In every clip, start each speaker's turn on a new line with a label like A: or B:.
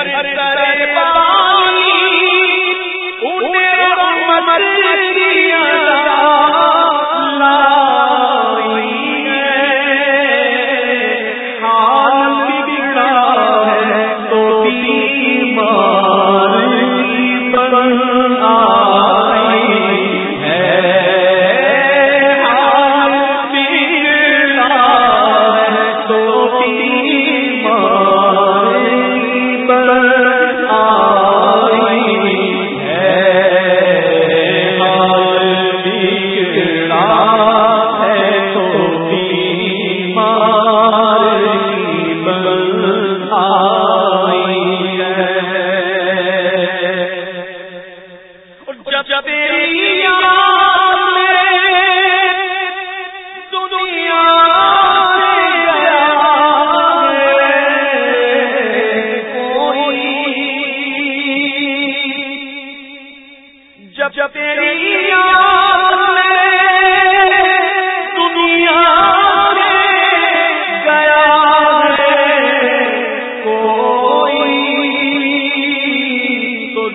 A: اللہ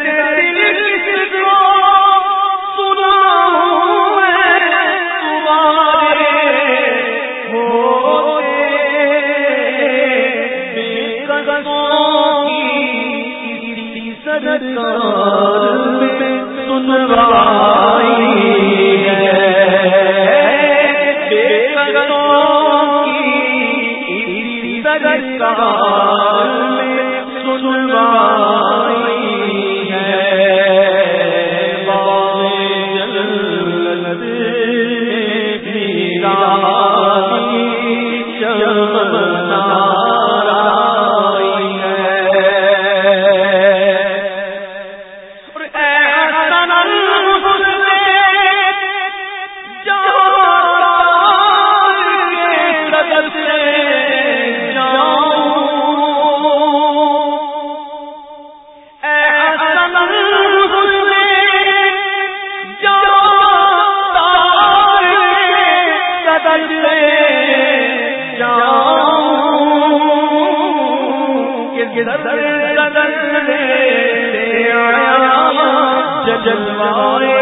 A: میرے دل یہ در قدم آیا جلوائے